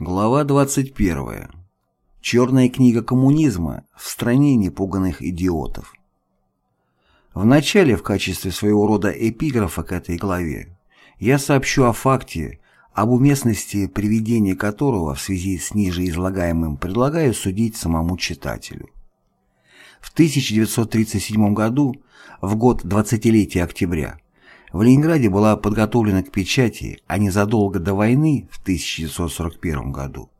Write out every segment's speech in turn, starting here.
Глава 21. Черная книга коммунизма в стране непуганных идиотов. В начале, в качестве своего рода эпиграфа к этой главе, я сообщу о факте, об уместности приведения которого в связи с ниже излагаемым предлагаю судить самому читателю. В 1937 году, в год 20-летия октября, в Ленинграде была подготовлена к печати, а незадолго до войны, в 1941 году,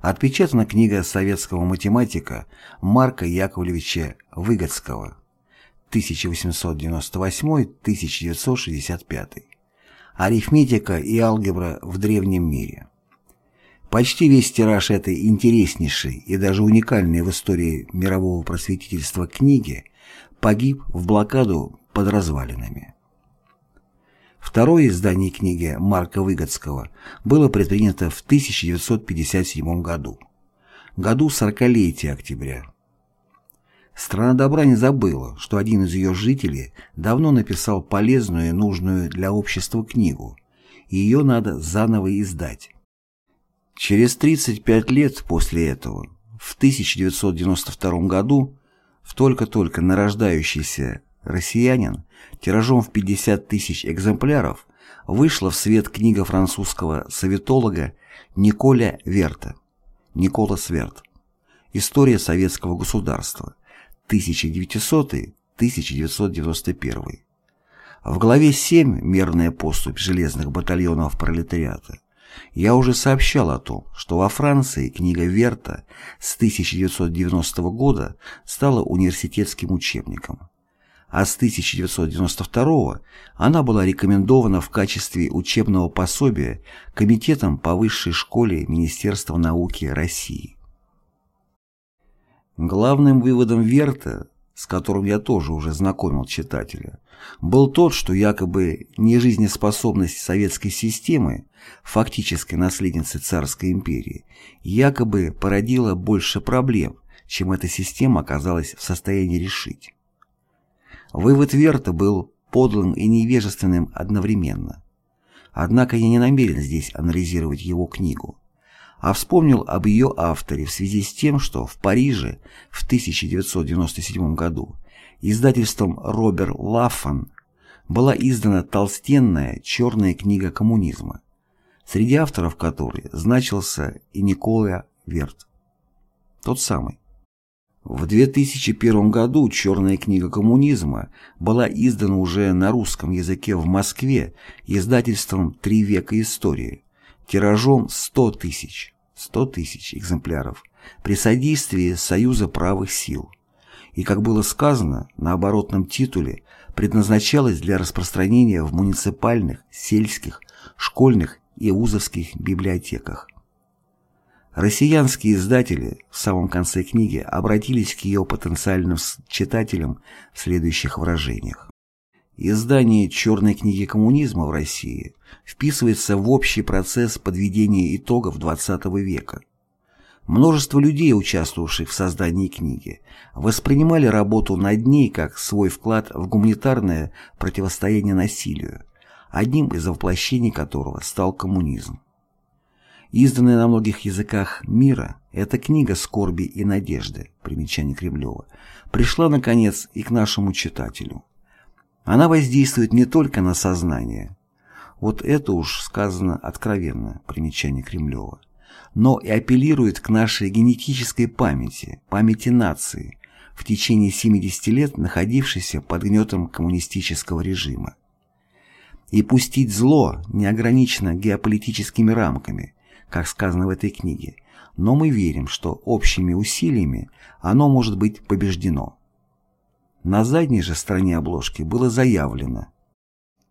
отпечатана книга советского математика Марка Яковлевича Выгодского 1898-1965 «Арифметика и алгебра в древнем мире». Почти весь тираж этой интереснейшей и даже уникальной в истории мирового просветительства книги погиб в блокаду под развалинами. Второе издание книги Марка Выгодского было предпринято в 1957 году, году сорокалетия октября. Страна добра не забыла, что один из ее жителей давно написал полезную и нужную для общества книгу, ее надо заново издать. Через 35 лет после этого, в 1992 году, в только-только нарождающийся «Россиянин» тиражом в 50 тысяч экземпляров вышла в свет книга французского советолога Николя Верта. Никола Сверт. «История советского государства» 1900-1991. В главе 7 «Мерная поступь железных батальонов пролетариата» я уже сообщал о том, что во Франции книга Верта с 1990 года стала университетским учебником а с 1992 она была рекомендована в качестве учебного пособия Комитетом по высшей школе Министерства науки России. Главным выводом Верта, с которым я тоже уже знакомил читателя, был тот, что якобы нежизнеспособность советской системы, фактической наследницы царской империи, якобы породила больше проблем, чем эта система оказалась в состоянии решить. Вывод Верта был подлым и невежественным одновременно. Однако я не намерен здесь анализировать его книгу, а вспомнил об ее авторе в связи с тем, что в Париже в 1997 году издательством Робер Лаффан была издана толстенная черная книга коммунизма, среди авторов которой значился и Никола Верт. Тот самый. В 2001 году «Черная книга коммунизма» была издана уже на русском языке в Москве издательством «Три века истории» тиражом 100 тысяч, 100 тысяч экземпляров при содействии Союза правых сил. И, как было сказано, на оборотном титуле предназначалась для распространения в муниципальных, сельских, школьных и вузовских библиотеках. Россиянские издатели в самом конце книги обратились к ее потенциальным читателям в следующих выражениях. Издание «Черной книги коммунизма» в России вписывается в общий процесс подведения итогов XX века. Множество людей, участвовавших в создании книги, воспринимали работу над ней как свой вклад в гуманитарное противостояние насилию, одним из воплощений которого стал коммунизм. Изданная на многих языках мира, эта книга скорби и надежды, примечание Кремлева, пришла, наконец, и к нашему читателю. Она воздействует не только на сознание, вот это уж сказано откровенно, примечание Кремлева, но и апеллирует к нашей генетической памяти, памяти нации, в течение 70 лет находившейся под гнетом коммунистического режима. И пустить зло не ограничено геополитическими рамками, как сказано в этой книге, но мы верим, что общими усилиями оно может быть побеждено. На задней же стороне обложки было заявлено.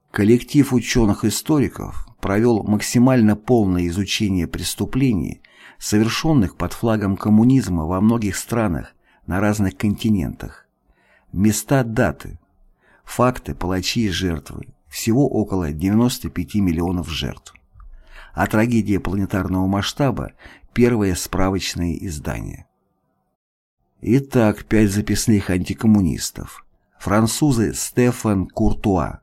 Коллектив ученых-историков провел максимально полное изучение преступлений, совершенных под флагом коммунизма во многих странах на разных континентах. Места даты, факты, палачи и жертвы, всего около 95 миллионов жертв а трагедия планетарного масштаба – первое справочное издание. Итак, пять записных антикоммунистов. Французы Стефан Куртуа,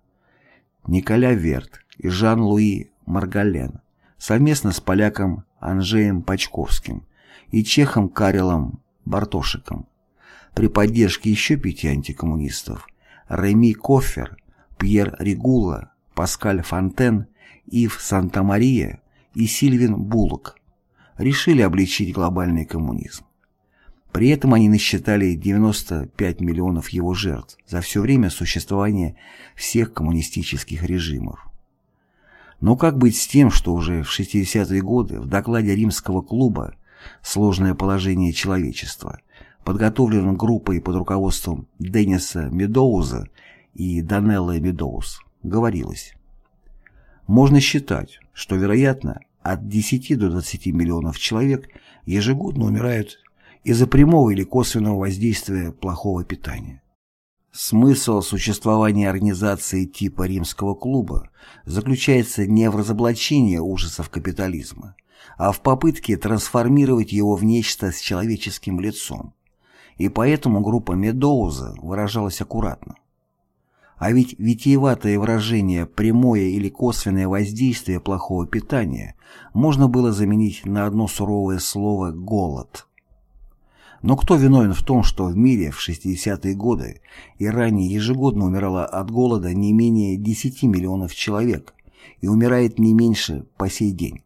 Николя Верт и Жан-Луи Маргален совместно с поляком Анжеем Пачковским и чехом Карелом Бартошиком. При поддержке еще пяти антикоммунистов Реми Кофер, Пьер Ригула, Паскаль Фонтен, Ив Санта-Мария и Сильвин Буллок решили обличить глобальный коммунизм. При этом они насчитали 95 миллионов его жертв за все время существования всех коммунистических режимов. Но как быть с тем, что уже в 60-е годы в докладе Римского клуба «Сложное положение человечества», подготовленном группой под руководством Денниса Медоуза и Данеллы Медоуз, говорилось «Можно считать, что, вероятно, от 10 до 20 миллионов человек ежегодно умирают из-за прямого или косвенного воздействия плохого питания. Смысл существования организации типа римского клуба заключается не в разоблачении ужасов капитализма, а в попытке трансформировать его в нечто с человеческим лицом. И поэтому группа Медоуза выражалась аккуратно. А ведь витиеватое выражение «прямое или косвенное воздействие плохого питания» можно было заменить на одно суровое слово «голод». Но кто виновен в том, что в мире в 60-е годы и ранее ежегодно умирало от голода не менее 10 миллионов человек и умирает не меньше по сей день?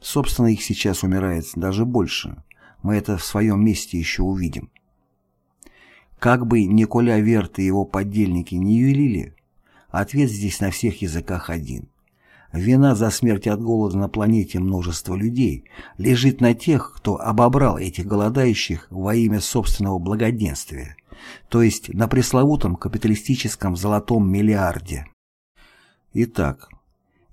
Собственно, их сейчас умирает даже больше. Мы это в своем месте еще увидим. Как бы Николя Верт и его подельники не юлили, ответ здесь на всех языках один. Вина за смерть от голода на планете множества людей лежит на тех, кто обобрал этих голодающих во имя собственного благоденствия, то есть на пресловутом капиталистическом золотом миллиарде. Итак,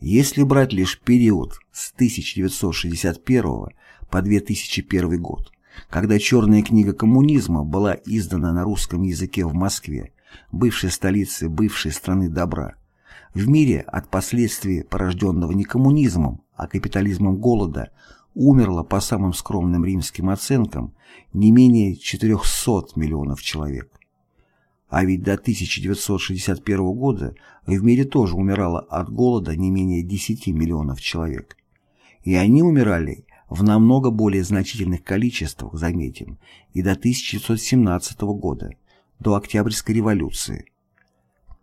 если брать лишь период с 1961 по 2001 год, когда черная книга коммунизма была издана на русском языке в Москве, бывшей столице бывшей страны добра, в мире от последствий, порожденного не коммунизмом, а капитализмом голода, умерло, по самым скромным римским оценкам, не менее 400 миллионов человек. А ведь до 1961 года в мире тоже умирало от голода не менее 10 миллионов человек. И они умирали в намного более значительных количествах, заметим, и до 1917 года, до Октябрьской революции.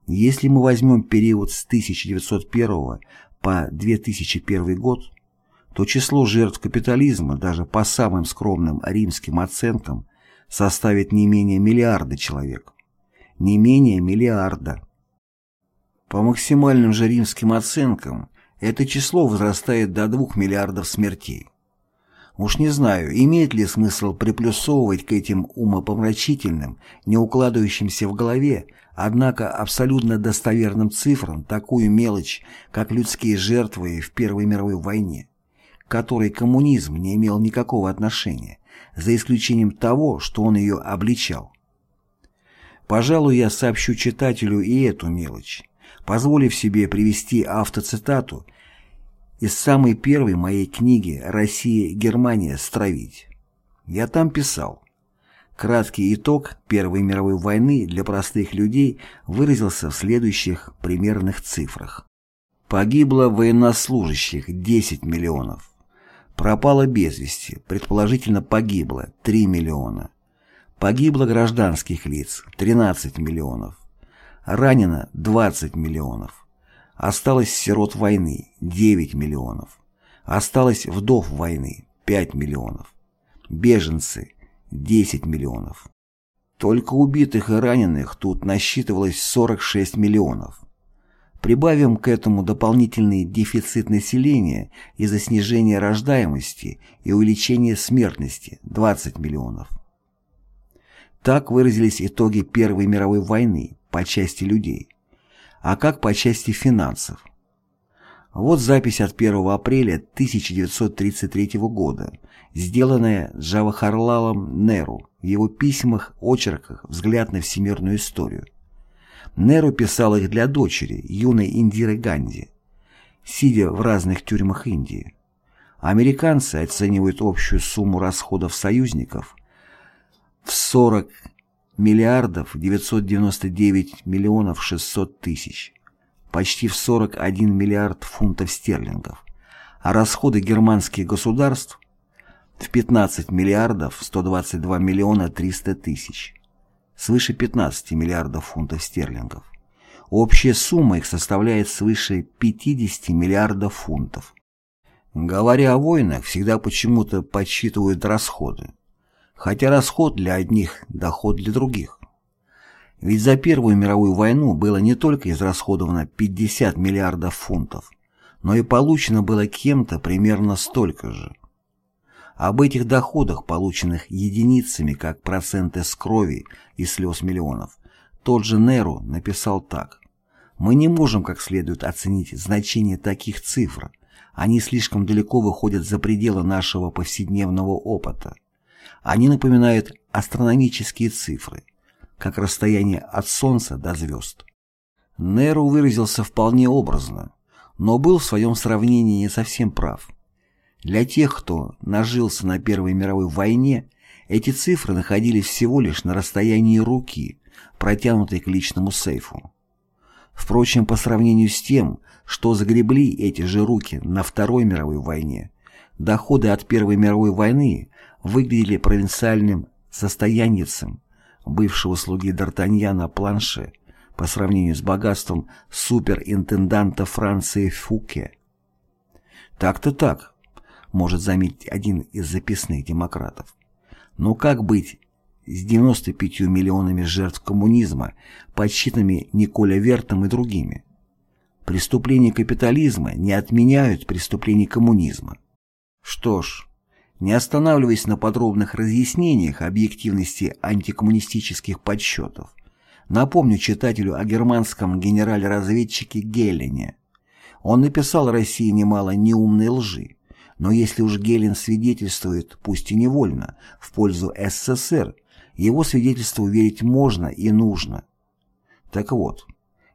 Если мы возьмем период с 1901 по 2001 год, то число жертв капитализма даже по самым скромным римским оценкам составит не менее миллиарда человек. Не менее миллиарда. По максимальным же римским оценкам это число возрастает до 2 миллиардов смертей. Уж не знаю, имеет ли смысл приплюсовывать к этим умопомрачительным, не укладывающимся в голове Однако абсолютно достоверным цифрам такую мелочь, как людские жертвы в Первой мировой войне, к которой коммунизм не имел никакого отношения, за исключением того, что он ее обличал. Пожалуй, я сообщу читателю и эту мелочь, позволив себе привести автоцитату из самой первой моей книги «Россия, Германия, стравить». Я там писал Краткий итог Первой мировой войны для простых людей выразился в следующих примерных цифрах. Погибло военнослужащих 10 миллионов. Пропало без вести, предположительно погибло 3 миллиона. Погибло гражданских лиц 13 миллионов. Ранено 20 миллионов. Осталось сирот войны 9 миллионов. Осталось вдов войны 5 миллионов. Беженцы 10 миллионов. Только убитых и раненых тут насчитывалось 46 миллионов. Прибавим к этому дополнительный дефицит населения из-за снижения рождаемости и увеличения смертности – 20 миллионов. Так выразились итоги Первой мировой войны по части людей. А как по части финансов? Вот запись от 1 апреля 1933 года, сделанная Джавахарлалом Неру в его письмах, очерках «Взгляд на всемирную историю». Неру писал их для дочери, юной Индиры Ганди, сидя в разных тюрьмах Индии. Американцы оценивают общую сумму расходов союзников в 40 миллиардов 999 миллионов 600 тысяч, почти в 41 миллиард фунтов стерлингов, а расходы германских государств в 15 миллиардов 122 миллиона 300 тысяч, свыше 15 миллиардов фунтов стерлингов. Общая сумма их составляет свыше 50 миллиардов фунтов. Говоря о войнах, всегда почему-то подсчитывают расходы. Хотя расход для одних – доход для других. Ведь за Первую мировую войну было не только израсходовано 50 миллиардов фунтов, но и получено было кем-то примерно столько же. Об этих доходах, полученных единицами как проценты с крови и слез миллионов, тот же Неру написал так. «Мы не можем как следует оценить значение таких цифр. Они слишком далеко выходят за пределы нашего повседневного опыта. Они напоминают астрономические цифры, как расстояние от Солнца до звезд». Неру выразился вполне образно, но был в своем сравнении не совсем прав. Для тех, кто нажился на Первой мировой войне, эти цифры находились всего лишь на расстоянии руки, протянутой к личному сейфу. Впрочем, по сравнению с тем, что загребли эти же руки на Второй мировой войне, доходы от Первой мировой войны выглядели провинциальным состоянницем бывшего слуги Д'Артаньяна Планше по сравнению с богатством суперинтенданта Франции Фуке. Так-то так, может заметить один из записных демократов. Но как быть с 95 миллионами жертв коммунизма, подсчитанными Николя Вертом и другими? Преступления капитализма не отменяют преступлений коммунизма. Что ж, не останавливаясь на подробных разъяснениях объективности антикоммунистических подсчетов, напомню читателю о германском генерале-разведчике Геллене. Он написал России немало неумной лжи, но если уж Гелен свидетельствует, пусть и невольно, в пользу СССР, его свидетельству верить можно и нужно. Так вот,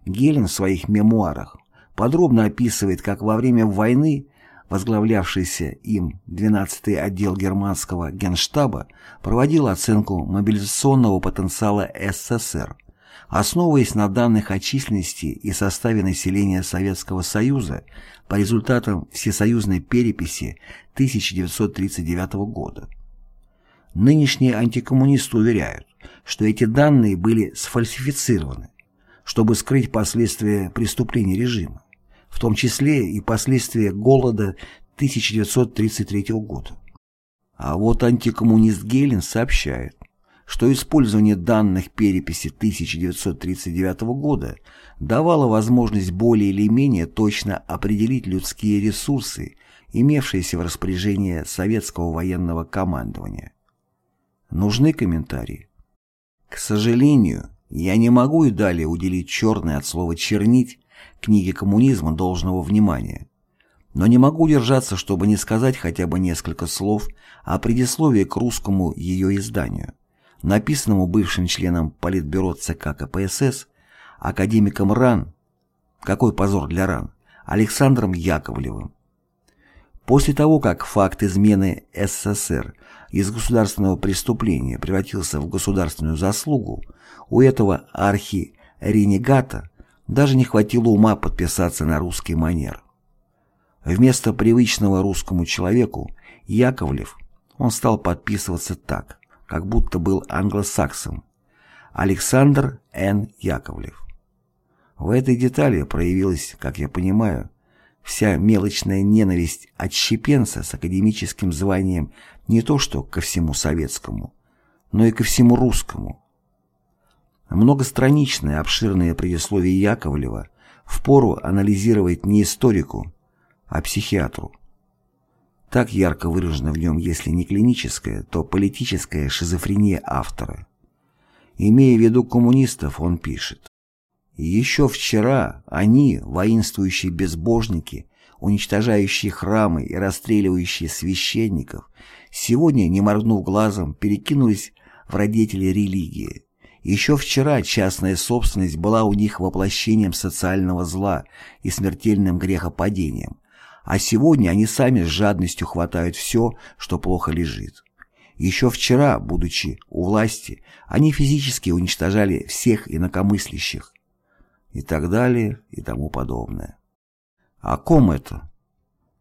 Гелен в своих мемуарах подробно описывает, как во время войны возглавлявшийся им 12-й отдел германского генштаба проводил оценку мобилизационного потенциала СССР основываясь на данных о численности и составе населения Советского Союза по результатам всесоюзной переписи 1939 года. Нынешние антикоммунисты уверяют, что эти данные были сфальсифицированы, чтобы скрыть последствия преступлений режима, в том числе и последствия голода 1933 года. А вот антикоммунист Гелен сообщает, что использование данных переписи 1939 года давало возможность более или менее точно определить людские ресурсы, имевшиеся в распоряжении советского военного командования. Нужны комментарии? К сожалению, я не могу и далее уделить черное от слова «чернить» книге коммунизма должного внимания. Но не могу удержаться, чтобы не сказать хотя бы несколько слов о предисловии к русскому ее изданию написанному бывшим членом Политбюро ЦК КПСС, академиком РАН, какой позор для РАН, Александром Яковлевым. После того, как факт измены СССР из государственного преступления превратился в государственную заслугу, у этого архи-ренегата даже не хватило ума подписаться на русский манер. Вместо привычного русскому человеку Яковлев он стал подписываться так как будто был англосаксом. Александр Н. Яковлев. В этой детали проявилась, как я понимаю, вся мелочная ненависть отщепенца с академическим званием не то что ко всему советскому, но и ко всему русскому. Многостраничное обширное предисловие Яковлева впору анализировать не историку, а психиатру. Так ярко выражена в нем, если не клиническая, то политическая шизофрения автора. Имея в виду коммунистов, он пишет. «Еще вчера они, воинствующие безбожники, уничтожающие храмы и расстреливающие священников, сегодня, не моргнув глазом, перекинулись в родители религии. Еще вчера частная собственность была у них воплощением социального зла и смертельным грехопадением, а сегодня они сами с жадностью хватают все, что плохо лежит. Еще вчера, будучи у власти, они физически уничтожали всех инакомыслящих. И так далее, и тому подобное. О ком это?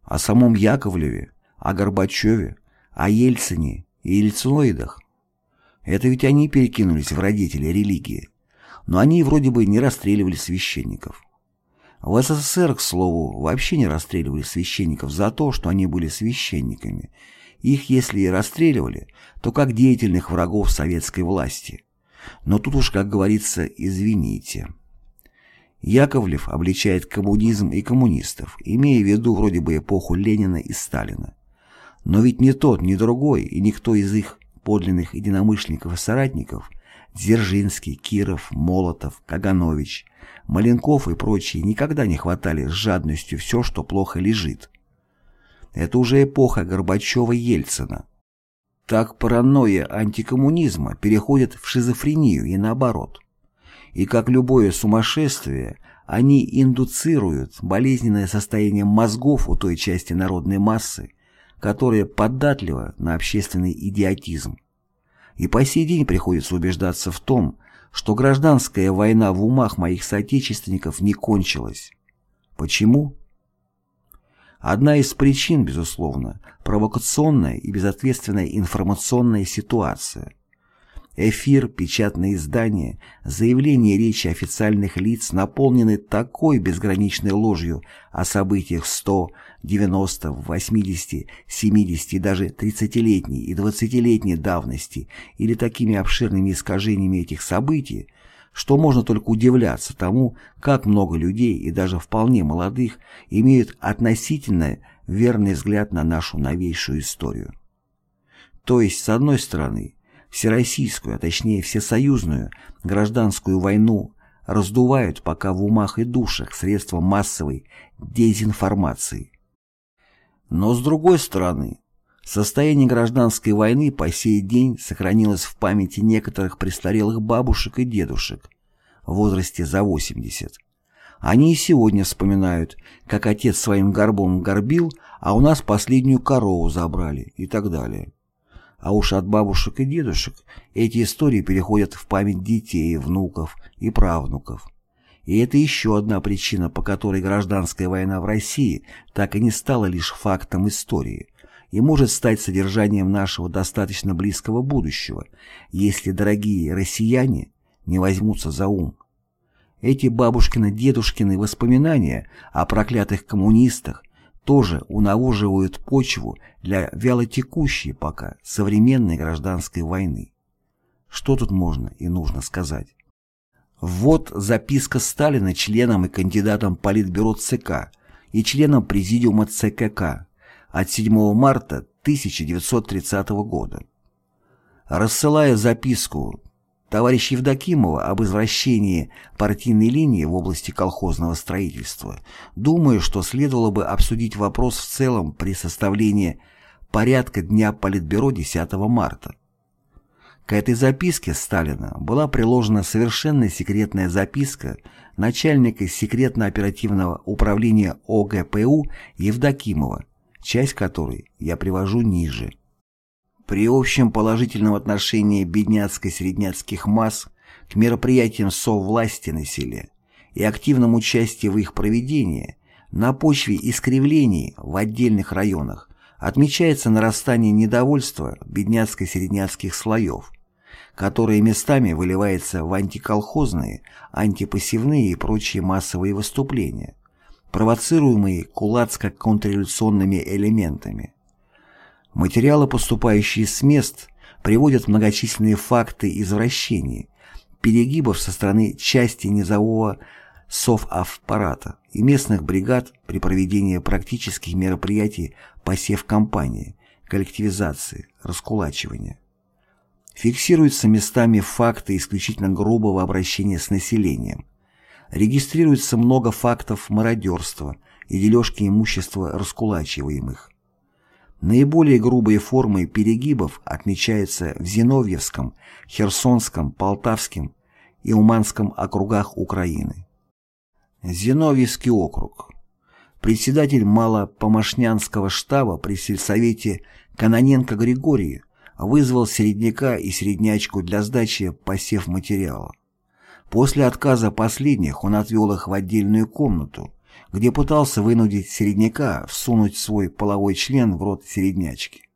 О самом Яковлеве, о Горбачеве, о Ельцине и Ельциноидах. Это ведь они перекинулись в родители религии. Но они вроде бы не расстреливали священников. В СССР, к слову, вообще не расстреливали священников за то, что они были священниками. Их, если и расстреливали, то как деятельных врагов советской власти. Но тут уж, как говорится, извините. Яковлев обличает коммунизм и коммунистов, имея в виду вроде бы эпоху Ленина и Сталина. Но ведь ни тот, ни другой и никто из их подлинных единомышленников и соратников Дзержинский, Киров, Молотов, Каганович, Маленков и прочие никогда не хватали с жадностью все, что плохо лежит. Это уже эпоха Горбачева-Ельцина. Так паранойя антикоммунизма переходит в шизофрению и наоборот. И как любое сумасшествие, они индуцируют болезненное состояние мозгов у той части народной массы, которая податлива на общественный идиотизм. И по сей день приходится убеждаться в том, что гражданская война в умах моих соотечественников не кончилась. Почему? Одна из причин, безусловно, провокационная и безответственная информационная ситуация – Эфир, печатные издания, заявления речи официальных лиц наполнены такой безграничной ложью о событиях 100, 90, 80, 70 и даже 30-летней и 20-летней давности или такими обширными искажениями этих событий, что можно только удивляться тому, как много людей и даже вполне молодых имеют относительно верный взгляд на нашу новейшую историю. То есть, с одной стороны, всероссийскую, а точнее всесоюзную, гражданскую войну раздувают пока в умах и душах средства массовой дезинформации. Но с другой стороны, состояние гражданской войны по сей день сохранилось в памяти некоторых престарелых бабушек и дедушек в возрасте за 80. Они и сегодня вспоминают, как отец своим горбом горбил, а у нас последнюю корову забрали и так далее. А уж от бабушек и дедушек эти истории переходят в память детей, внуков и правнуков. И это еще одна причина, по которой гражданская война в России так и не стала лишь фактом истории и может стать содержанием нашего достаточно близкого будущего, если дорогие россияне не возьмутся за ум. Эти бабушкины-дедушкины воспоминания о проклятых коммунистах тоже унавоживают почву для вялотекущей пока современной гражданской войны. Что тут можно и нужно сказать? Вот записка Сталина членам и кандидатам Политбюро ЦК и членам Президиума ЦКК от 7 марта 1930 года. Рассылая записку товарища Евдокимова об извращении партийной линии в области колхозного строительства, думаю, что следовало бы обсудить вопрос в целом при составлении порядка Дня Политбюро 10 марта. К этой записке Сталина была приложена совершенно секретная записка начальника секретно-оперативного управления ОГПУ Евдокимова, часть которой я привожу ниже. При общем положительном отношении бедняцко-средняцких масс к мероприятиям совласти на селе и активном участии в их проведении на почве искривлений в отдельных районах отмечается нарастание недовольства бедняцко-середняцких слоев, которое местами выливается в антиколхозные, антипассивные и прочие массовые выступления, провоцируемые кулацко-контрреволюционными элементами. Материалы, поступающие с мест, приводят многочисленные факты извращений, перегибов со стороны части низового соваппарата и местных бригад при проведении практических мероприятий по севкомпании, коллективизации, раскулачивания. Фиксируются местами факты исключительно грубого обращения с населением. Регистрируется много фактов мародерства и дележки имущества раскулачиваемых. Наиболее грубые формы перегибов отмечаются в Зиновьевском, Херсонском, Полтавском и Уманском округах Украины. Зиновьевский округ. Председатель Малопомощнянского штаба при сельсовете Каноненко Григорий вызвал середняка и середнячку для сдачи посев материала. После отказа последних он отвел их в отдельную комнату, где пытался вынудить середняка всунуть свой половой член в рот середнячки.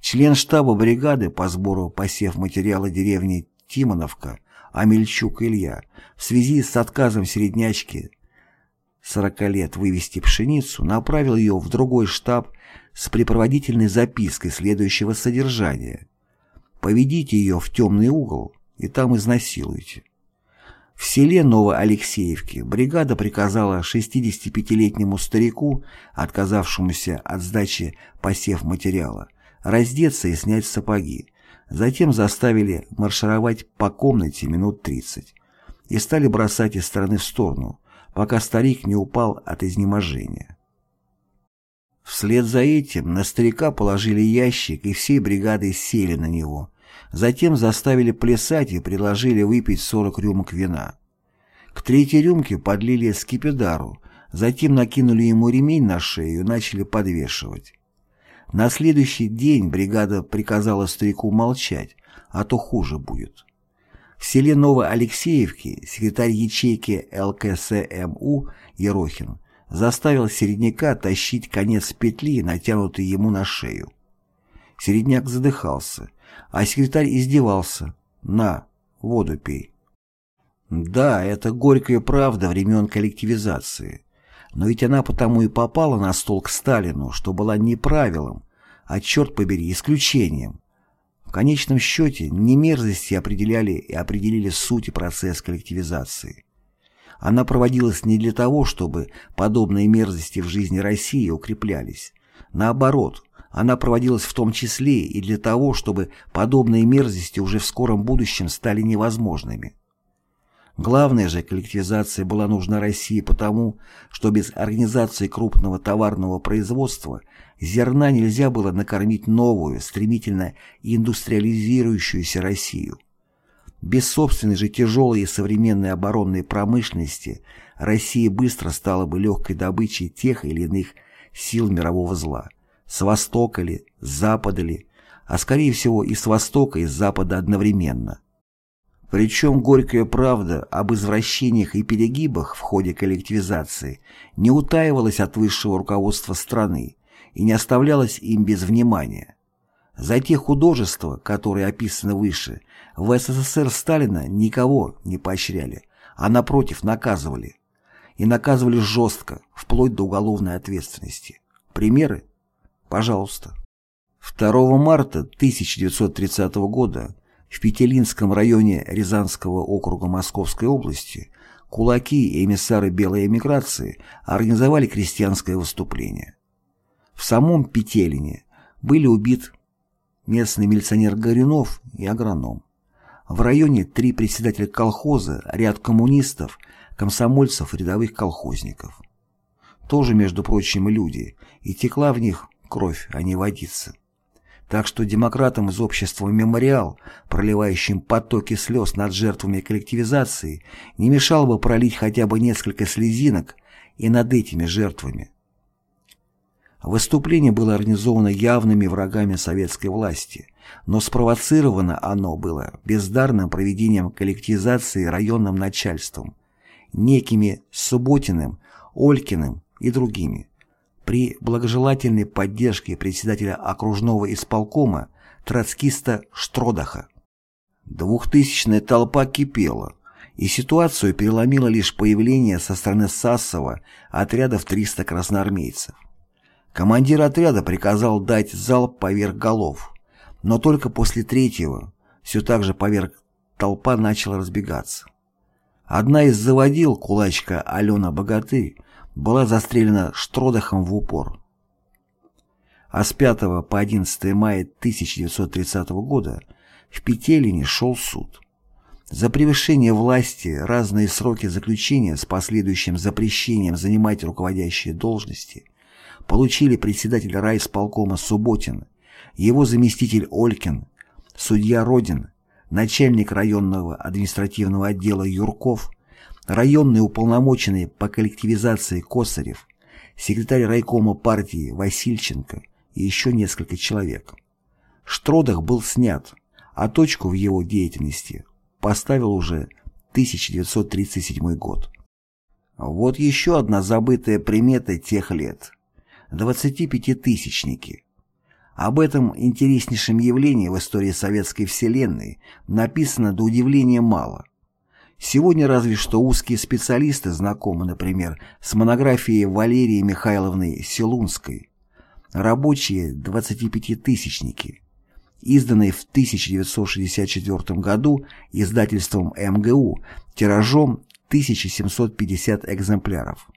Член штаба бригады по сбору посев материала деревни Тимоновка Амельчук Илья в связи с отказом середнячки 40 лет вывести пшеницу направил ее в другой штаб с припроводительной запиской следующего содержания. «Поведите ее в темный угол и там изнасилуйте». В селе Новоалексеевке бригада приказала 65-летнему старику, отказавшемуся от сдачи посев материала, раздеться и снять сапоги. Затем заставили маршировать по комнате минут 30 и стали бросать из стороны в сторону, пока старик не упал от изнеможения. Вслед за этим на старика положили ящик и всей бригадой сели на него, Затем заставили плясать и предложили выпить 40 рюмок вина. К третьей рюмке подлили скипидару, затем накинули ему ремень на шею и начали подвешивать. На следующий день бригада приказала старику молчать, а то хуже будет. В селе Новоалексеевке секретарь ячейки ЛКСМУ Ерохин заставил середняка тащить конец петли, натянутый ему на шею. Середняк задыхался, а секретарь издевался. «На, воду пей». Да, это горькая правда времен коллективизации. Но ведь она потому и попала на стол к Сталину, что была не правилом, а, черт побери, исключением. В конечном счете, не мерзости определяли и определили суть и процесс коллективизации. Она проводилась не для того, чтобы подобные мерзости в жизни России укреплялись. Наоборот, она проводилась в том числе и для того, чтобы подобные мерзости уже в скором будущем стали невозможными. Главная же коллективизация была нужна России потому, что без организации крупного товарного производства зерна нельзя было накормить новую, стремительно индустриализирующуюся Россию. Без собственной же тяжелой и современной оборонной промышленности Россия быстро стала бы легкой добычей тех или иных сил мирового зла с востока ли, с запада ли, а скорее всего и с востока, и с запада одновременно. Причем горькая правда об извращениях и перегибах в ходе коллективизации не утаивалась от высшего руководства страны и не оставлялась им без внимания. За те художества, которые описаны выше, в СССР Сталина никого не поощряли, а напротив наказывали. И наказывали жестко, вплоть до уголовной ответственности. Примеры Пожалуйста. 2 марта 1930 года в Петелинском районе Рязанского округа Московской области кулаки и эмиссары белой эмиграции организовали крестьянское выступление. В самом Петелине были убит местный милиционер Горюнов и агроном. В районе три председателя колхоза, ряд коммунистов, комсомольцев и рядовых колхозников. Тоже, между прочим, люди, и текла в них кровь, а не водица. Так что демократам из общества «Мемориал», проливающим потоки слез над жертвами коллективизации, не мешало бы пролить хотя бы несколько слезинок и над этими жертвами. Выступление было организовано явными врагами советской власти, но спровоцировано оно было бездарным проведением коллективизации районным начальством, некими Субботиным, Олькиным и другими при благожелательной поддержке председателя окружного исполкома троцкиста Штродаха. Двухтысячная толпа кипела, и ситуацию переломило лишь появление со стороны Сассова отрядов 300 красноармейцев. Командир отряда приказал дать залп поверх голов, но только после третьего, все так же поверх толпа начала разбегаться. Одна из заводил, кулачка Алена Богатырь, была застрелена Штродахом в упор. А с 5 по 11 мая 1930 года в Петелине шел суд. За превышение власти разные сроки заключения с последующим запрещением занимать руководящие должности получили председатель райисполкома Субботин, его заместитель Олькин, судья Родин, начальник районного административного отдела Юрков, районный уполномоченный по коллективизации Косарев, секретарь райкома партии Васильченко и еще несколько человек. Штродах был снят, а точку в его деятельности поставил уже 1937 год. Вот еще одна забытая примета тех лет. 25-тысячники. Об этом интереснейшем явлении в истории советской вселенной написано до удивления мало. Сегодня разве что узкие специалисты знакомы, например, с монографией Валерии Михайловны Селунской «Рабочие 25-тысячники», изданной в 1964 году издательством МГУ тиражом 1750 экземпляров.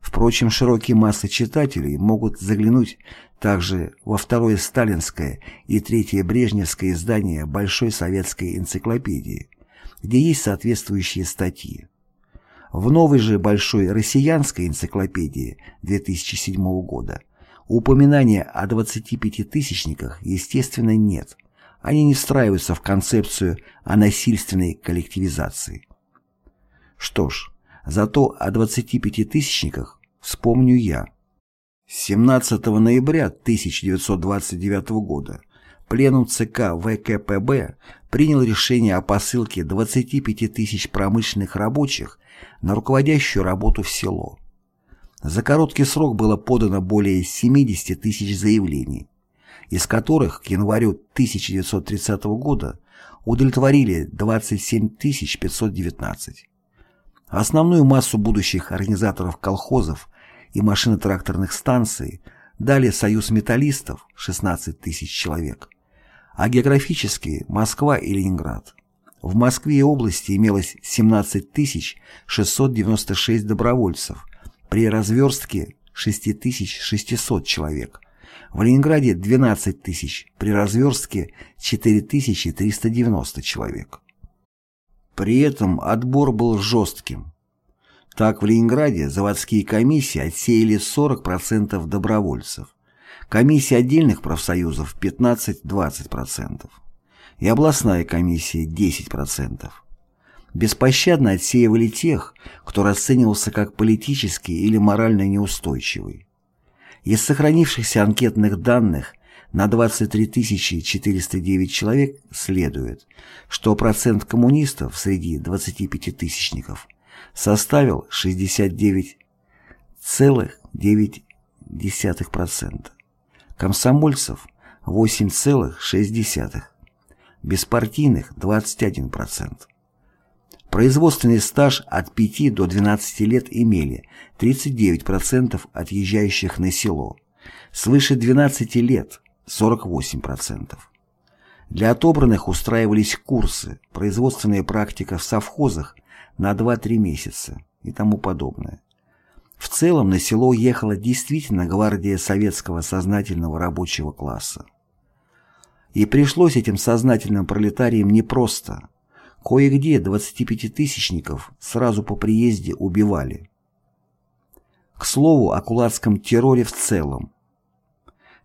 Впрочем, широкие массы читателей могут заглянуть также во второе сталинское и третье брежневское издание Большой советской энциклопедии, где есть соответствующие статьи. В новой же Большой россиянской энциклопедии 2007 года упоминания о 25-тысячниках, естественно, нет. Они не встраиваются в концепцию о насильственной коллективизации. Что ж, зато о 25-тысячниках вспомню я. 17 ноября 1929 года Пленум ЦК ВКПБ принял решение о посылке 25 тысяч промышленных рабочих на руководящую работу в село. За короткий срок было подано более 70 тысяч заявлений, из которых к январю 1930 года удовлетворили 27 519. Основную массу будущих организаторов колхозов и машино-тракторных станций дали Союз металлистов 16 тысяч человек, а географически Москва и Ленинград. В Москве и области имелось 17 696 добровольцев, при разверстке 6600 человек, в Ленинграде 12 тысяч, при разверстке 4390 человек. При этом отбор был жестким. Так в Ленинграде заводские комиссии отсеяли 40% добровольцев, комиссии отдельных профсоюзов 15-20% и областная комиссия 10%. Беспощадно отсеивали тех, кто расценивался как политически или морально неустойчивый. Из сохранившихся анкетных данных на 23 409 человек следует, что процент коммунистов среди 25-тысячников составил 69,9%, комсомольцев 8,6%, беспартийных 21%. Производственный стаж от 5 до 12 лет имели 39% отъезжающих на село, свыше 12 лет 48%. Для отобранных устраивались курсы, производственная практика в совхозах на 2-3 месяца и тому подобное. В целом на село ехала действительно гвардия советского сознательного рабочего класса. И пришлось этим сознательным пролетариям непросто. Кое-где 25-тысячников сразу по приезде убивали. К слову о кулацком терроре в целом.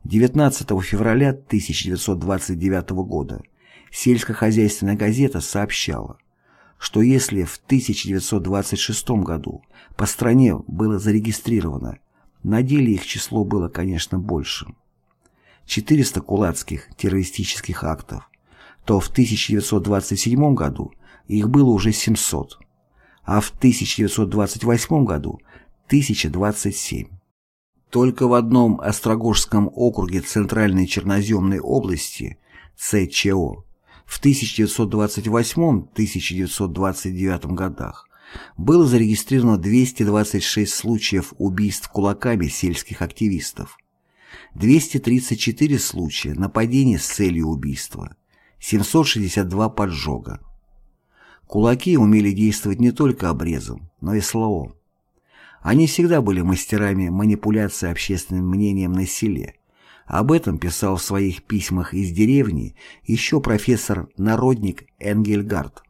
19 февраля 1929 года сельскохозяйственная газета сообщала, что если в 1926 году по стране было зарегистрировано, на деле их число было, конечно, больше, 400 кулацких террористических актов, то в 1927 году их было уже 700, а в 1928 году 1027. Только в одном Острогожском округе Центральной Черноземной области ЦЧО в 1928-1929 годах было зарегистрировано 226 случаев убийств кулаками сельских активистов, 234 случая нападений с целью убийства, 762 поджога. Кулаки умели действовать не только обрезом, но и словом. Они всегда были мастерами манипуляции общественным мнением на селе. Об этом писал в своих письмах из деревни еще профессор-народник Энгельгард.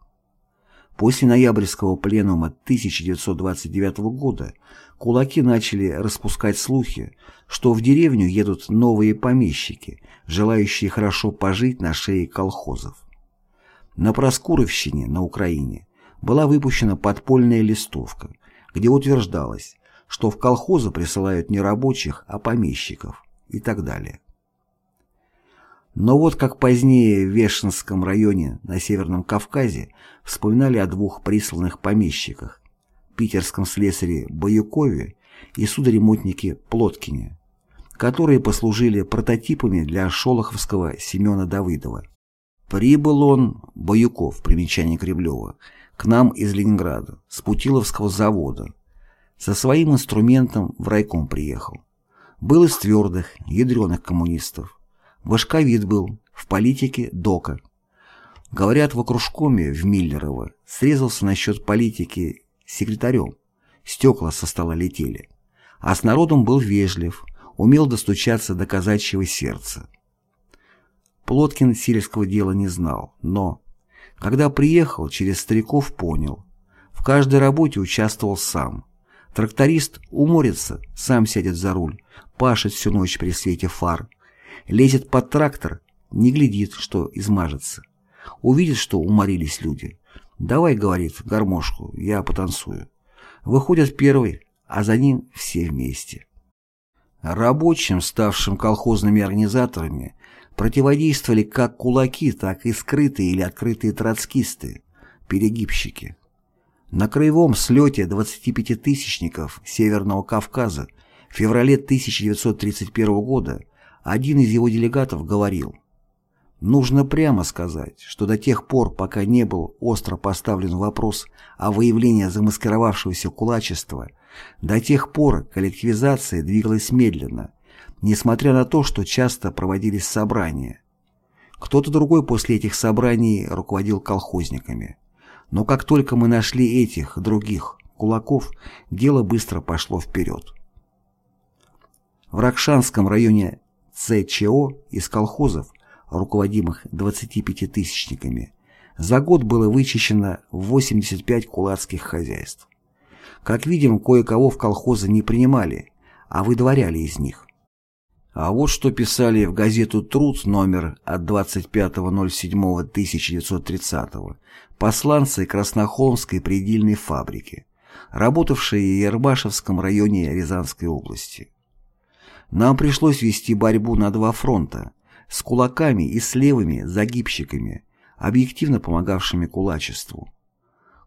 После ноябрьского пленума 1929 года кулаки начали распускать слухи, что в деревню едут новые помещики, желающие хорошо пожить на шее колхозов. На Проскуровщине, на Украине, была выпущена подпольная листовка, где утверждалось, что в колхозы присылают не рабочих, а помещиков и так далее. Но вот как позднее в Вешенском районе на Северном Кавказе вспоминали о двух присланных помещиках, питерском слесаре Баюкове и судоремонтнике Плоткине, которые послужили прототипами для шолоховского Семена Давыдова. Прибыл он, Баюков, примечание Кремлева, к нам из Ленинграда, с Путиловского завода. Со своим инструментом в райком приехал. Был из твердых, ядреных коммунистов. Башковит был, в политике дока. Говорят, в окружкоме в Миллерово срезался насчет политики секретарем. Стекла со стола летели. А с народом был вежлив, умел достучаться до казачьего сердца. Плоткин сельского дела не знал, но, когда приехал, через стариков понял. В каждой работе участвовал сам. Тракторист уморится, сам сядет за руль, пашет всю ночь при свете фар, лезет под трактор, не глядит, что измажется. Увидит, что уморились люди. «Давай, — говорит, — гармошку, я потанцую». Выходят первый, а за ним все вместе. Рабочим, ставшим колхозными организаторами, противодействовали как кулаки, так и скрытые или открытые троцкисты, перегибщики. На краевом слете 25-тысячников Северного Кавказа в феврале 1931 года один из его делегатов говорил Нужно прямо сказать, что до тех пор, пока не был остро поставлен вопрос о выявлении замаскировавшегося кулачества, до тех пор коллективизация двигалась медленно, несмотря на то, что часто проводились собрания. Кто-то другой после этих собраний руководил колхозниками. Но как только мы нашли этих, других, кулаков, дело быстро пошло вперед. В Ракшанском районе ЦЧО из колхозов руководимых 25-тысячниками, за год было вычищено 85 кулацких хозяйств. Как видим, кое-кого в колхозы не принимали, а выдворяли из них. А вот что писали в газету «Труд» номер от 25.07.1930 посланцы Краснохолмской предельной фабрики, работавшие в Ербашевском районе Рязанской области. Нам пришлось вести борьбу на два фронта – с кулаками и с левыми загибщиками, объективно помогавшими кулачеству.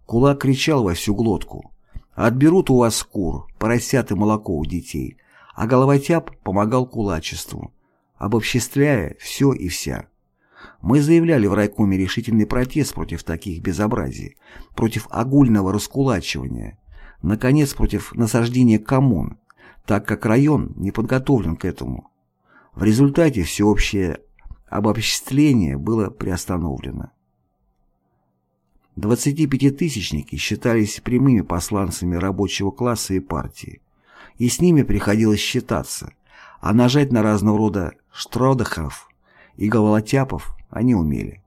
Кулак кричал во всю глотку «Отберут у вас кур, поросят и молоко у детей», а головотяп помогал кулачеству, обобществляя все и вся. Мы заявляли в райкоме решительный протест против таких безобразий, против огульного раскулачивания, наконец, против насаждения коммун, так как район не подготовлен к этому. В результате всеобщее обобществление было приостановлено. 25-тысячники считались прямыми посланцами рабочего класса и партии, и с ними приходилось считаться, а нажать на разного рода штродахов и головотяпов они умели.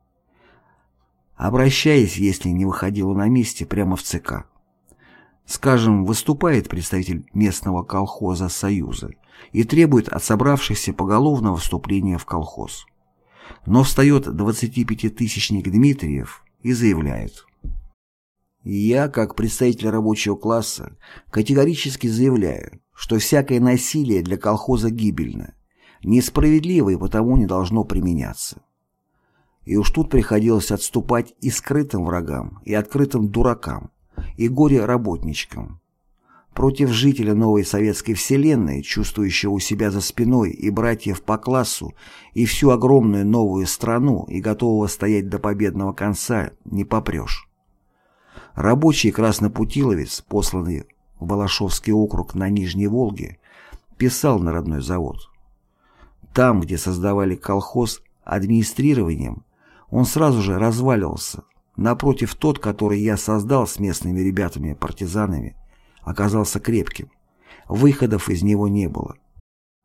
Обращаясь, если не выходило на месте, прямо в ЦК. Скажем, выступает представитель местного колхоза «Союза» и требует от собравшихся поголовного вступления в колхоз. Но встает 25-тысячник Дмитриев и заявляет «Я, как представитель рабочего класса, категорически заявляю, что всякое насилие для колхоза гибельно, несправедливо и потому не должно применяться». И уж тут приходилось отступать и скрытым врагам, и открытым дуракам, и горе-работничкам. Против жителя новой советской вселенной, чувствующего у себя за спиной и братьев по классу, и всю огромную новую страну, и готового стоять до победного конца, не попрешь. Рабочий краснопутиловец, посланный в Балашовский округ на Нижней Волге, писал на родной завод. Там, где создавали колхоз администрированием, он сразу же разваливался, Напротив, тот, который я создал с местными ребятами-партизанами, оказался крепким. Выходов из него не было.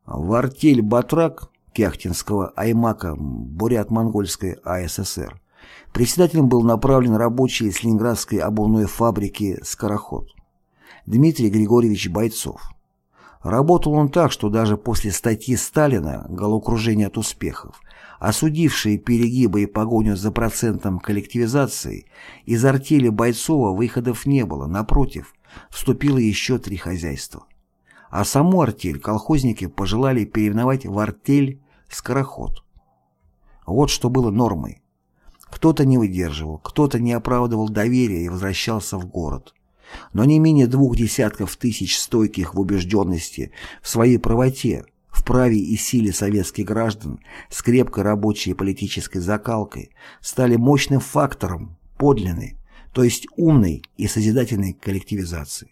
В артель «Батрак» Кяхтинского Аймака Бурят-Монгольской АССР председателем был направлен рабочий из Ленинградской обувной фабрики «Скороход» Дмитрий Григорьевич Бойцов. Работал он так, что даже после статьи Сталина «Голокружение от успехов» осудившие перегибы и погоню за процентом коллективизации, из артели Бойцова выходов не было, напротив, вступило еще три хозяйства. А саму артель колхозники пожелали переименовать в артель «Скороход». Вот что было нормой. Кто-то не выдерживал, кто-то не оправдывал доверия и возвращался в город. Но не менее двух десятков тысяч стойких в убежденности в своей правоте, в праве и силе советских граждан с крепкой рабочей и политической закалкой стали мощным фактором подлинной, то есть умной и созидательной коллективизации.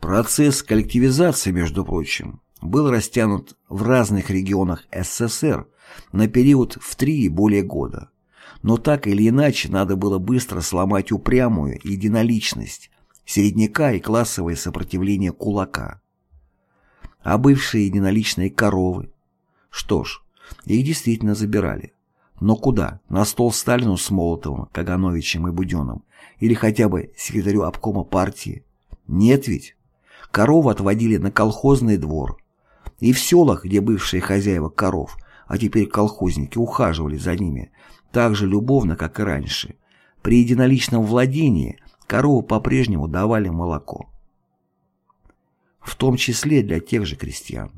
Процесс коллективизации, между прочим, был растянут в разных регионах СССР на период в три и более года. Но так или иначе надо было быстро сломать упрямую единоличность, середняка и классовое сопротивление кулака. А бывшие единоличные коровы? Что ж, их действительно забирали. Но куда? На стол Сталину с Молотовым, Кагановичем и Буденным? Или хотя бы секретарю обкома партии? Нет ведь. Корову отводили на колхозный двор. И в селах, где бывшие хозяева коров, а теперь колхозники, ухаживали за ними, так же любовно, как и раньше. При единоличном владении корову по-прежнему давали молоко. В том числе для тех же крестьян.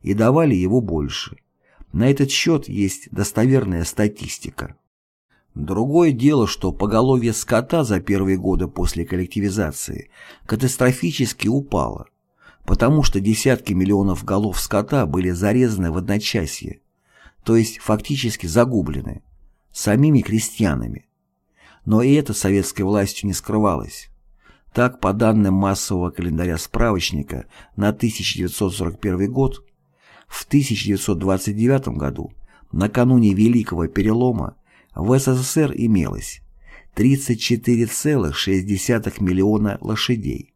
И давали его больше. На этот счет есть достоверная статистика. Другое дело, что поголовье скота за первые годы после коллективизации катастрофически упало, потому что десятки миллионов голов скота были зарезаны в одночасье, то есть фактически загублены, самими крестьянами. Но и это советской властью не скрывалось. Так, по данным массового календаря справочника на 1941 год, в 1929 году, накануне Великого Перелома, в СССР имелось 34,6 миллиона лошадей,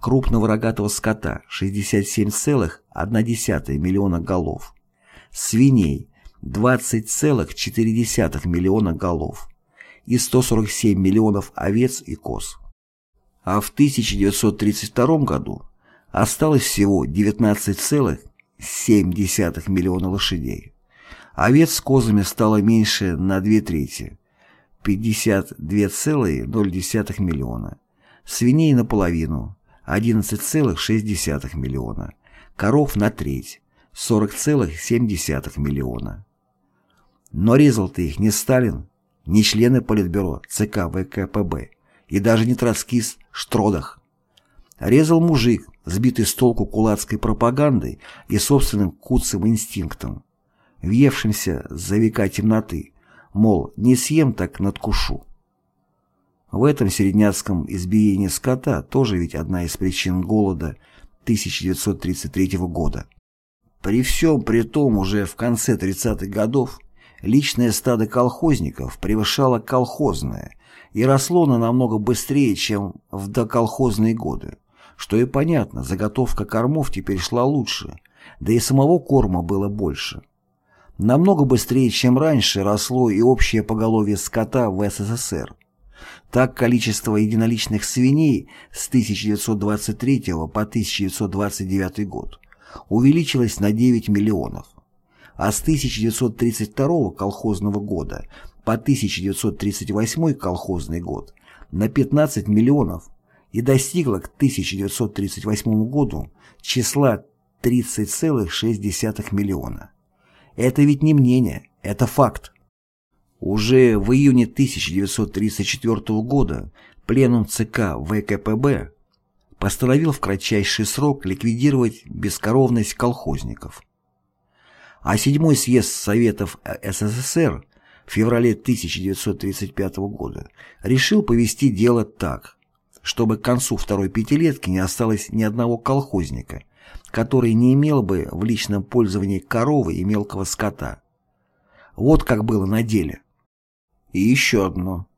крупного рогатого скота 67,1 миллиона голов, свиней 20,4 миллиона голов и 147 миллионов овец и коз. А в 1932 году осталось всего 19,7 миллиона лошадей. Овец с козами стало меньше на две трети – 52,0 миллиона. Свиней наполовину – 11,6 миллиона. Коров на треть – 40,7 миллиона. Но резал-то их не Сталин, не члены Политбюро ЦК ВКПБ и даже не троцкист Штродах. Резал мужик, сбитый с толку кулацкой пропагандой и собственным куцым инстинктом въевшимся за века темноты, мол, не съем, так надкушу. В этом середняцком избиении скота тоже ведь одна из причин голода 1933 года. При всем при том уже в конце 30-х годов личное стадо колхозников превышало колхозное и росло оно намного быстрее, чем в доколхозные годы. Что и понятно, заготовка кормов теперь шла лучше, да и самого корма было больше. Намного быстрее, чем раньше, росло и общее поголовье скота в СССР. Так количество единоличных свиней с 1923 по 1929 год увеличилось на 9 миллионов, а с 1932 колхозного года по 1938 колхозный год на 15 миллионов и достигло к 1938 году числа 30,6 миллиона. Это ведь не мнение, это факт. Уже в июне 1934 года Пленум ЦК ВКПБ постановил в кратчайший срок ликвидировать бескоровность колхозников. А седьмой съезд Советов СССР в феврале 1935 года решил повести дело так, чтобы к концу второй пятилетки не осталось ни одного колхозника, который не имел бы в личном пользовании коровы и мелкого скота. Вот как было на деле. И еще одно.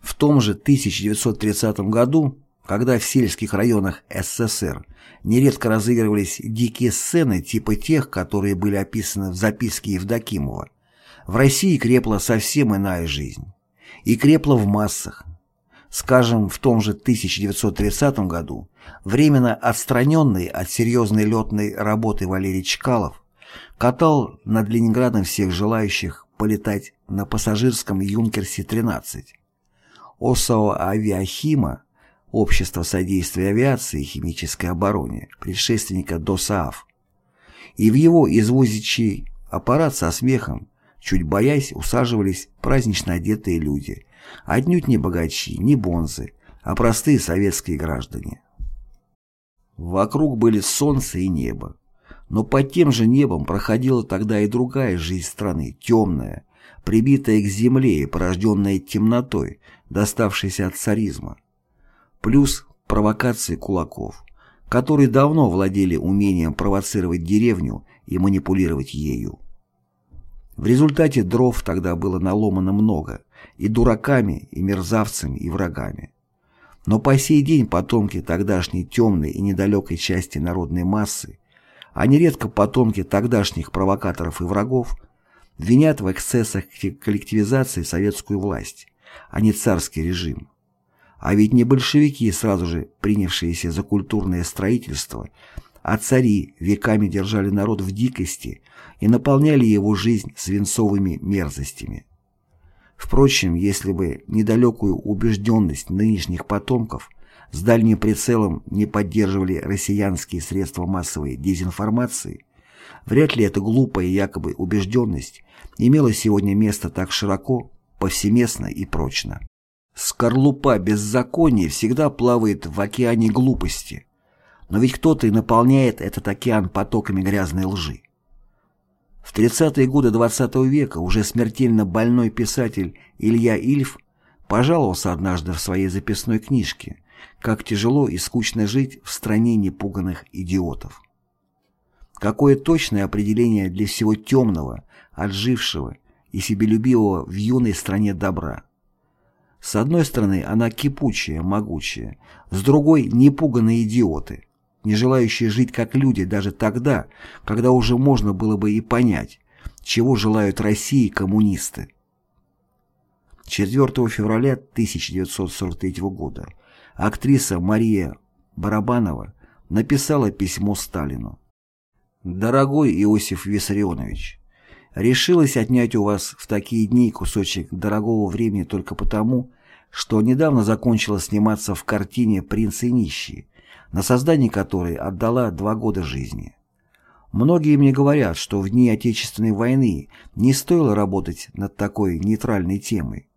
В том же 1930 году, когда в сельских районах СССР нередко разыгрывались дикие сцены типа тех, которые были описаны в записке Евдокимова, в России крепла совсем иная жизнь. И крепла в массах. Скажем, в том же 1930 году временно отстраненный от серьезной летной работы Валерий Чкалов катал над Ленинградом всех желающих полетать на пассажирском «Юнкерсе-13». ОСАО «Авиахима» Общество содействия авиации и химической обороне, предшественника ДОСААФ. И в его извозичий аппарат со смехом, чуть боясь, усаживались празднично одетые люди, отнюдь не богачи, не бонзы, а простые советские граждане. Вокруг были солнце и небо. Но под тем же небом проходила тогда и другая жизнь страны, темная, прибитая к земле и порожденная темнотой, доставшейся от царизма. Плюс провокации кулаков, которые давно владели умением провоцировать деревню и манипулировать ею. В результате дров тогда было наломано много, и дураками, и мерзавцами, и врагами. Но по сей день потомки тогдашней темной и недалекой части народной массы, а нередко потомки тогдашних провокаторов и врагов, винят в эксцессах коллективизации советскую власть, а не царский режим. А ведь не большевики, сразу же принявшиеся за культурное строительство, а цари веками держали народ в дикости и наполняли его жизнь свинцовыми мерзостями. Впрочем, если бы недалекую убежденность нынешних потомков с дальним прицелом не поддерживали россиянские средства массовой дезинформации, вряд ли эта глупая якобы убежденность имела сегодня место так широко, повсеместно и прочно. Скорлупа беззакония всегда плавает в океане глупости, но ведь кто-то и наполняет этот океан потоками грязной лжи. В 30-е годы XX -го века уже смертельно больной писатель Илья Ильф пожаловался однажды в своей записной книжке, как тяжело и скучно жить в стране непуганных идиотов. Какое точное определение для всего темного, отжившего и себелюбивого в юной стране добра. С одной стороны, она кипучая, могучая, с другой – непуганные идиоты – не желающие жить как люди даже тогда, когда уже можно было бы и понять, чего желают России коммунисты. 4 февраля 1943 года актриса Мария Барабанова написала письмо Сталину. «Дорогой Иосиф Виссарионович, решилась отнять у вас в такие дни кусочек дорогого времени только потому, что недавно закончила сниматься в картине «Принц и нищий», на создание которой отдала два года жизни. Многие мне говорят, что в дни Отечественной войны не стоило работать над такой нейтральной темой.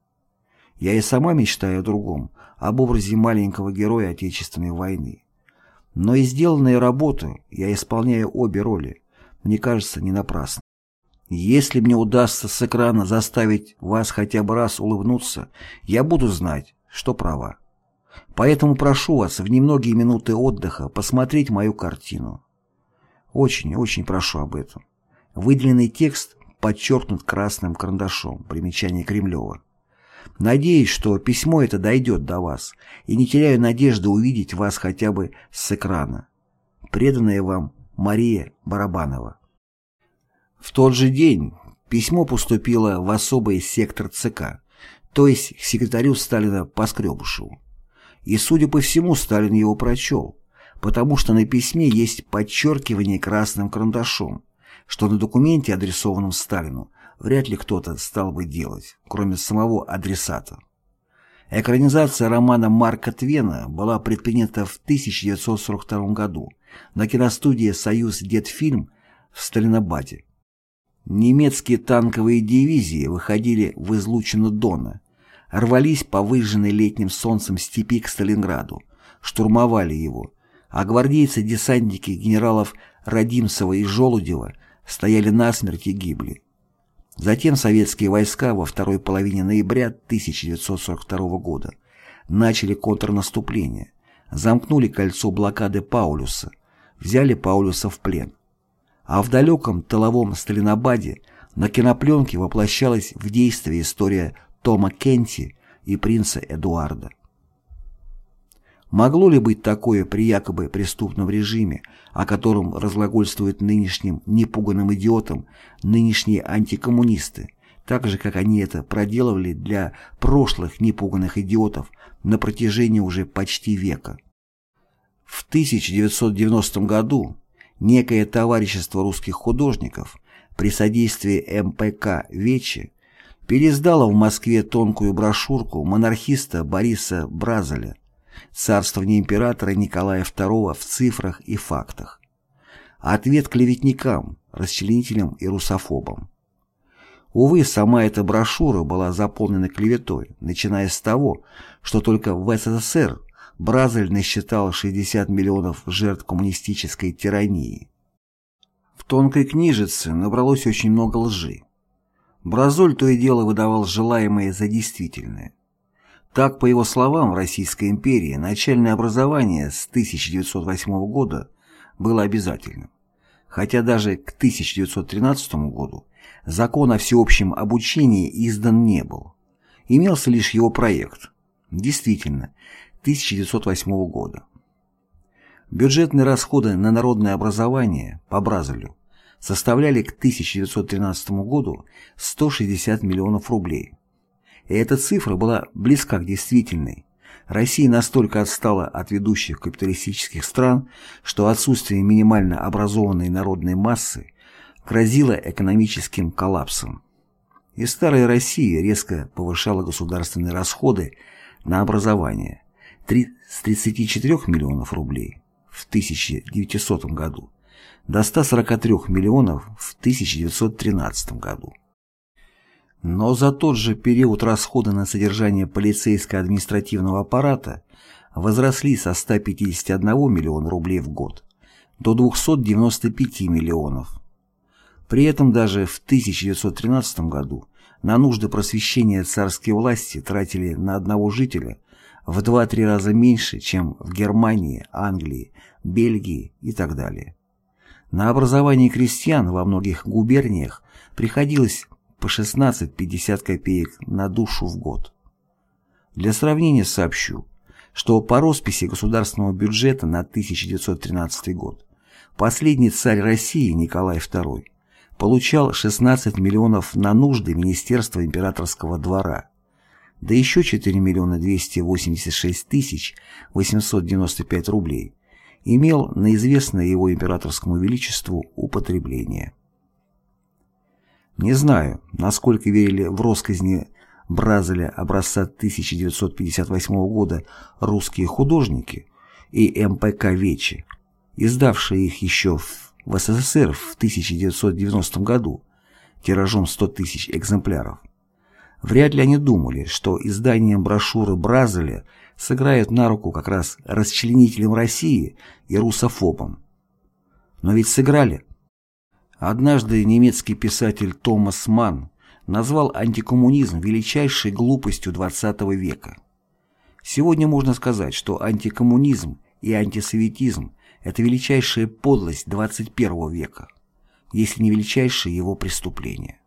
Я и сама мечтаю о другом, об образе маленького героя Отечественной войны. Но и сделанные работы я исполняю обе роли, мне кажется, не напрасно. Если мне удастся с экрана заставить вас хотя бы раз улыбнуться, я буду знать, что права. Поэтому прошу вас в немногие минуты отдыха посмотреть мою картину. Очень, очень прошу об этом. Выделенный текст подчеркнут красным карандашом, примечание Кремлева. Надеюсь, что письмо это дойдет до вас, и не теряю надежды увидеть вас хотя бы с экрана. Преданная вам Мария Барабанова. В тот же день письмо поступило в особый сектор ЦК, то есть к секретарю Сталина Поскребышеву. И, судя по всему, Сталин его прочел, потому что на письме есть подчеркивание красным карандашом, что на документе, адресованном Сталину, вряд ли кто-то стал бы делать, кроме самого адресата. Экранизация романа Марка Твена была предпринята в 1942 году на киностудии «Союз Детфильм» в Сталинобаде. Немецкие танковые дивизии выходили в излучину Дона, рвались по выжженной летним солнцем степи к Сталинграду, штурмовали его, а гвардейцы-десантники генералов Радимцева и Желудева стояли насмерть и гибли. Затем советские войска во второй половине ноября 1942 года начали контрнаступление, замкнули кольцо блокады Паулюса, взяли Паулюса в плен. А в далеком тыловом Сталинобаде на кинопленке воплощалась в действие история Тома Кенти и принца Эдуарда. Могло ли быть такое при якобы преступном режиме, о котором разглагольствуют нынешним непуганным идиотам нынешние антикоммунисты, так же, как они это проделывали для прошлых непуганных идиотов на протяжении уже почти века? В 1990 году некое товарищество русских художников при содействии МПК «Вечи» переиздала в Москве тонкую брошюрку монархиста Бориса Бразеля «Царствование императора Николая II в цифрах и фактах». Ответ клеветникам, расчленителям и русофобам. Увы, сама эта брошюра была заполнена клеветой, начиная с того, что только в СССР Бразиль насчитал 60 миллионов жертв коммунистической тирании. В тонкой книжице набралось очень много лжи. Бразоль то и дело выдавал желаемое за действительное. Так, по его словам, в Российской империи начальное образование с 1908 года было обязательным, хотя даже к 1913 году закон о всеобщем обучении издан не был. Имелся лишь его проект. Действительно, 1908 года. Бюджетные расходы на народное образование по Бразилю составляли к 1913 году 160 миллионов рублей. И эта цифра была близка к действительной. Россия настолько отстала от ведущих капиталистических стран, что отсутствие минимально образованной народной массы грозило экономическим коллапсом. И старая Россия резко повышала государственные расходы на образование с 34 миллионов рублей в 1900 году до 143 миллионов в 1913 году. Но за тот же период расходы на содержание полицейско-административного аппарата возросли со 151 миллиона рублей в год до 295 миллионов. При этом даже в 1913 году на нужды просвещения царские власти тратили на одного жителя в 2-3 раза меньше, чем в Германии, Англии, Бельгии и так далее. На образование крестьян во многих губерниях приходилось по 16-50 копеек на душу в год. Для сравнения сообщу, что по росписи государственного бюджета на 1913 год последний царь России Николай II получал 16 миллионов на нужды Министерства императорского двора, да еще 4 миллиона 286 тысяч 895 рублей имел на известное его императорскому величеству употребление. Не знаю, насколько верили в росказни Бразеля образца 1958 года русские художники и МПК Вечи, издавшие их еще в СССР в 1990 году тиражом 100 тысяч экземпляров. Вряд ли они думали, что изданием брошюры Бразеля сыграют на руку как раз расчленителям России и русофобам. Но ведь сыграли. Однажды немецкий писатель Томас Манн назвал антикоммунизм величайшей глупостью XX века. Сегодня можно сказать, что антикоммунизм и антисоветизм – это величайшая подлость XXI века, если не величайшее его преступление.